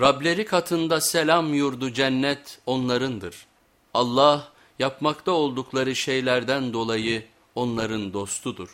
Rableri katında selam yurdu cennet onlarındır. Allah yapmakta oldukları şeylerden dolayı onların dostudur.